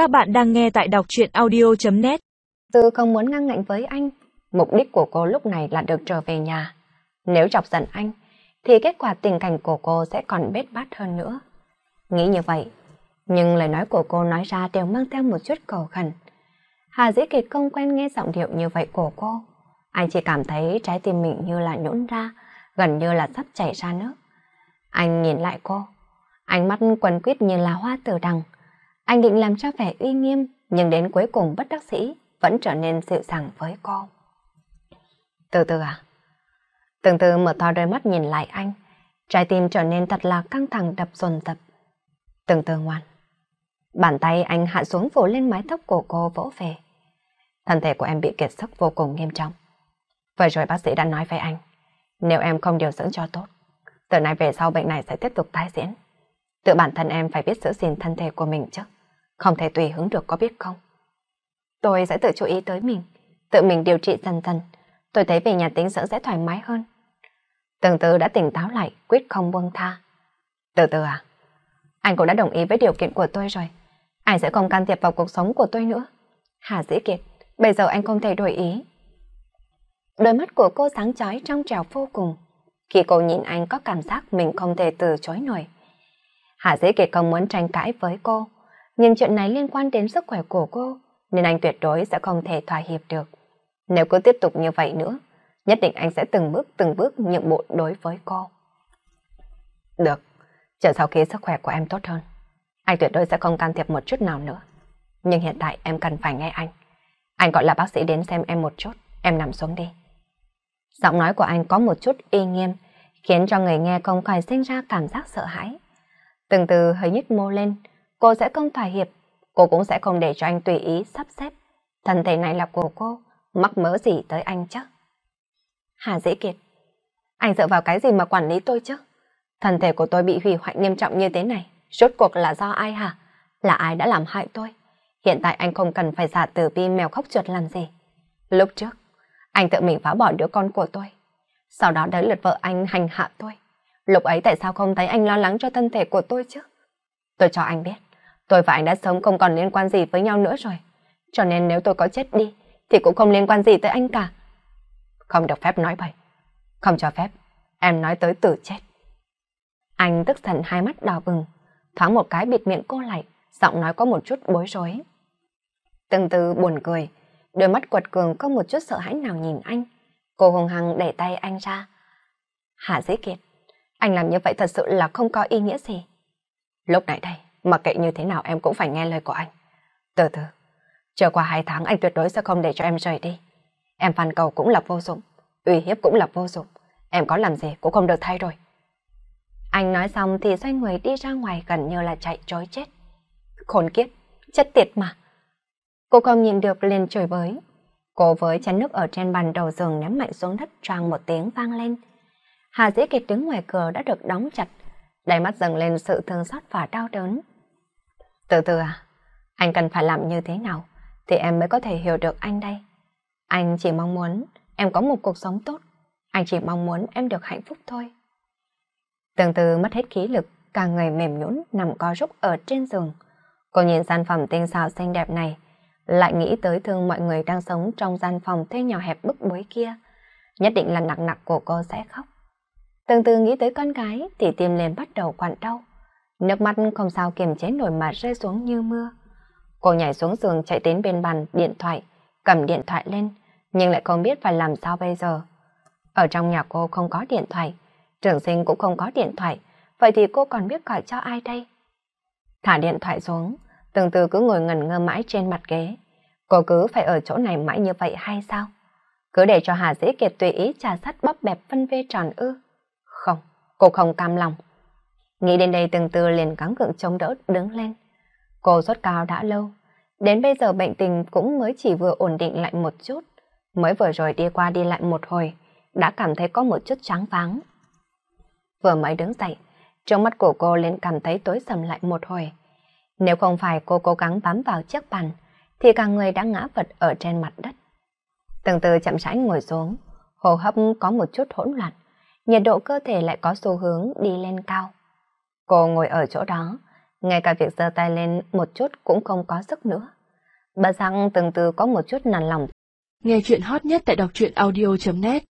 Các bạn đang nghe tại đọc truyện audio.net Tư không muốn ngang ngạnh với anh. Mục đích của cô lúc này là được trở về nhà. Nếu chọc giận anh, thì kết quả tình cảnh của cô sẽ còn bết bát hơn nữa. Nghĩ như vậy, nhưng lời nói của cô nói ra đều mang theo một chút cầu khẩn. Hà Dĩ Kiệt không quen nghe giọng điệu như vậy của cô. Anh chỉ cảm thấy trái tim mình như là nhũn ra, gần như là sắp chảy ra nước. Anh nhìn lại cô, ánh mắt quần quyết như là hoa tử đằng. Anh định làm cho vẻ uy nghiêm, nhưng đến cuối cùng bất đắc sĩ vẫn trở nên dịu dàng với cô. Từ từ à? Từng từ mở to đôi mắt nhìn lại anh, trái tim trở nên thật là căng thẳng đập dồn dập. Từng từ ngoan. Bàn tay anh hạ xuống phủ lên mái tóc của cô vỗ về. Thân thể của em bị kiệt sức vô cùng nghiêm trọng. Vậy rồi bác sĩ đã nói với anh, nếu em không điều dưỡng cho tốt, từ nay về sau bệnh này sẽ tiếp tục tái diễn. Tự bản thân em phải biết giữ gìn thân thể của mình chứ. Không thể tùy hứng được có biết không? Tôi sẽ tự chú ý tới mình, tự mình điều trị dần dần. Tôi thấy về nhà tính dưỡng sẽ thoải mái hơn. Từng từ đã tỉnh táo lại, quyết không buông tha. Từ từ à? Anh cũng đã đồng ý với điều kiện của tôi rồi. Anh sẽ không can thiệp vào cuộc sống của tôi nữa. Hà Dĩ Kiệt, bây giờ anh không thể đổi ý. Đôi mắt của cô sáng chói trong trèo vô cùng. Khi cô nhìn anh có cảm giác mình không thể từ chối nổi. Hà Dĩ Kiệt không muốn tranh cãi với cô, nhưng chuyện này liên quan đến sức khỏe của cô, nên anh tuyệt đối sẽ không thể thỏa hiệp được. Nếu cứ tiếp tục như vậy nữa, nhất định anh sẽ từng bước từng bước nhượng bộ đối với cô. Được, chờ sau khi sức khỏe của em tốt hơn, anh tuyệt đối sẽ không can thiệp một chút nào nữa. Nhưng hiện tại em cần phải nghe anh. Anh gọi là bác sĩ đến xem em một chút, em nằm xuống đi. Giọng nói của anh có một chút y nghiêm, khiến cho người nghe không khỏi sinh ra cảm giác sợ hãi. Từng từ hơi nhích mô lên, cô sẽ không thỏa hiệp, cô cũng sẽ không để cho anh tùy ý sắp xếp. Thân thể này là của cô, mắc mớ gì tới anh chứ? Hà Dĩ Kiệt, anh dựa vào cái gì mà quản lý tôi chứ? Thân thể của tôi bị hủy hoại nghiêm trọng như thế này, rốt cuộc là do ai hả? Là ai đã làm hại tôi? Hiện tại anh không cần phải giả từ bi mèo khóc chuột làm gì. Lúc trước, anh tự mình phá bỏ đứa con của tôi. Sau đó đến lượt vợ anh hành hạ tôi. Lúc ấy tại sao không thấy anh lo lắng cho thân thể của tôi chứ? Tôi cho anh biết, tôi và anh đã sống không còn liên quan gì với nhau nữa rồi. Cho nên nếu tôi có chết đi, thì cũng không liên quan gì tới anh cả. Không được phép nói vậy. Không cho phép, em nói tới tử chết. Anh tức giận hai mắt đỏ bừng, thoáng một cái bịt miệng cô lại, giọng nói có một chút bối rối. Từng từ buồn cười, đôi mắt quật cường có một chút sợ hãi nào nhìn anh. Cô hùng hăng đẩy tay anh ra. Hạ dĩ kiệt, anh làm như vậy thật sự là không có ý nghĩa gì. Lúc này đây, mặc kệ như thế nào em cũng phải nghe lời của anh. Từ từ, chờ qua hai tháng anh tuyệt đối sẽ không để cho em rời đi. Em phản cầu cũng là vô dụng, uy hiếp cũng là vô dụng. Em có làm gì cũng không được thay rồi. Anh nói xong thì xoay người đi ra ngoài gần như là chạy trối chết. Khốn kiếp, chết tiệt mà. Cô không nhìn được liền chửi bới. Cô với chén nước ở trên bàn đầu giường ném mạnh xuống đất choang một tiếng vang lên. Hà Dĩ Kiệt đứng ngoài cửa đã được đóng chặt, đầy mắt dần lên sự thương xót và đau đớn. Từ từ à, anh cần phải làm như thế nào thì em mới có thể hiểu được anh đây. Anh chỉ mong muốn em có một cuộc sống tốt, anh chỉ mong muốn em được hạnh phúc thôi. Từng từ mất hết khí lực, cả người mềm nhũn nằm co rúc ở trên giường. Cô nhìn gian phòng tinh xào xinh đẹp này, lại nghĩ tới thương mọi người đang sống trong gian phòng thuê nhỏ hẹp bức bối kia. Nhất định là nặng nặng của cô sẽ khóc. Từng từ nghĩ tới con gái thì tim liền bắt đầu quặn đau. Nước mắt không sao kiềm chế nổi mà rơi xuống như mưa. Cô nhảy xuống giường chạy đến bên bàn điện thoại, cầm điện thoại lên, nhưng lại không biết phải làm sao bây giờ. Ở trong nhà cô không có điện thoại, trường sinh cũng không có điện thoại, vậy thì cô còn biết gọi cho ai đây? Thả điện thoại xuống, từng từ cứ ngồi ngẩn ngơ mãi trên mặt ghế. Cô cứ phải ở chỗ này mãi như vậy hay sao? Cứ để cho Hà Dĩ Kiệt tùy ý trà sắt bóp bẹp phân vê tròn ư. Không, cô không cam lòng. Nghĩ đến đây từng từ liền gắng gượng chống đỡ đứng lên. Cô sốt cao đã lâu, đến bây giờ bệnh tình cũng mới chỉ vừa ổn định lại một chút. Mới vừa rồi đi qua đi lại một hồi, đã cảm thấy có một chút trắng váng. Vừa mới đứng dậy, trong mắt của cô liền cảm thấy tối sầm lại một hồi. Nếu không phải cô cố gắng bám vào chiếc bàn, thì cả người đã ngã vật ở trên mặt đất. Từng từ chậm rãi ngồi xuống, hô hấp có một chút hỗn loạn, nhiệt độ cơ thể lại có xu hướng đi lên cao. Cô ngồi ở chỗ đó, ngay cả việc giơ tay lên một chút cũng không có sức nữa. Bà Giang từng từ có một chút nản lòng. Nghe chuyện hot nhất tại đọc truyện audio.net